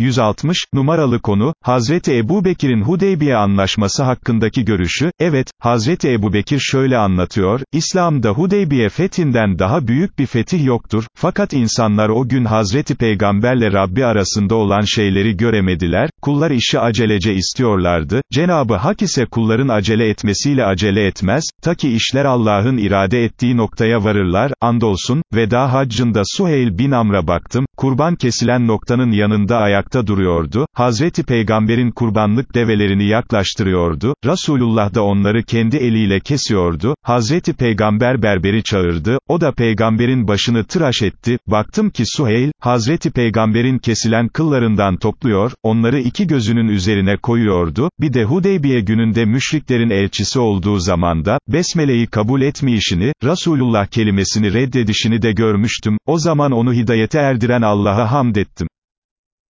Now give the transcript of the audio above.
160, numaralı konu, Hazreti Ebu Bekir'in Hudeybiye anlaşması hakkındaki görüşü, evet, Hazreti Ebu Bekir şöyle anlatıyor, İslam'da Hudeybiye fethinden daha büyük bir fetih yoktur, fakat insanlar o gün Hazreti Peygamberle Rabbi arasında olan şeyleri göremediler, kullar işi acelece istiyorlardı, Cenabı Hak ise kulların acele etmesiyle acele etmez, ta ki işler Allah'ın irade ettiği noktaya varırlar, andolsun, veda haccında Suheyl bin Amr'a baktım, kurban kesilen noktanın yanında ayakta duruyordu, Hazreti Peygamber'in kurbanlık develerini yaklaştırıyordu, Resulullah da onları kendi eliyle kesiyordu, Hazreti Peygamber berberi çağırdı, o da Peygamber'in başını tıraş etti, baktım ki Suheyl, Hazreti Peygamber'in kesilen kıllarından topluyor, onları iki gözünün üzerine koyuyordu, bir de Hudeybiye gününde müşriklerin elçisi olduğu zamanda, Besmele'yi kabul etmeyişini, Resulullah kelimesini reddedişini de görmüştüm, o zaman onu hidayete erdiren Allah'a hamd ettim.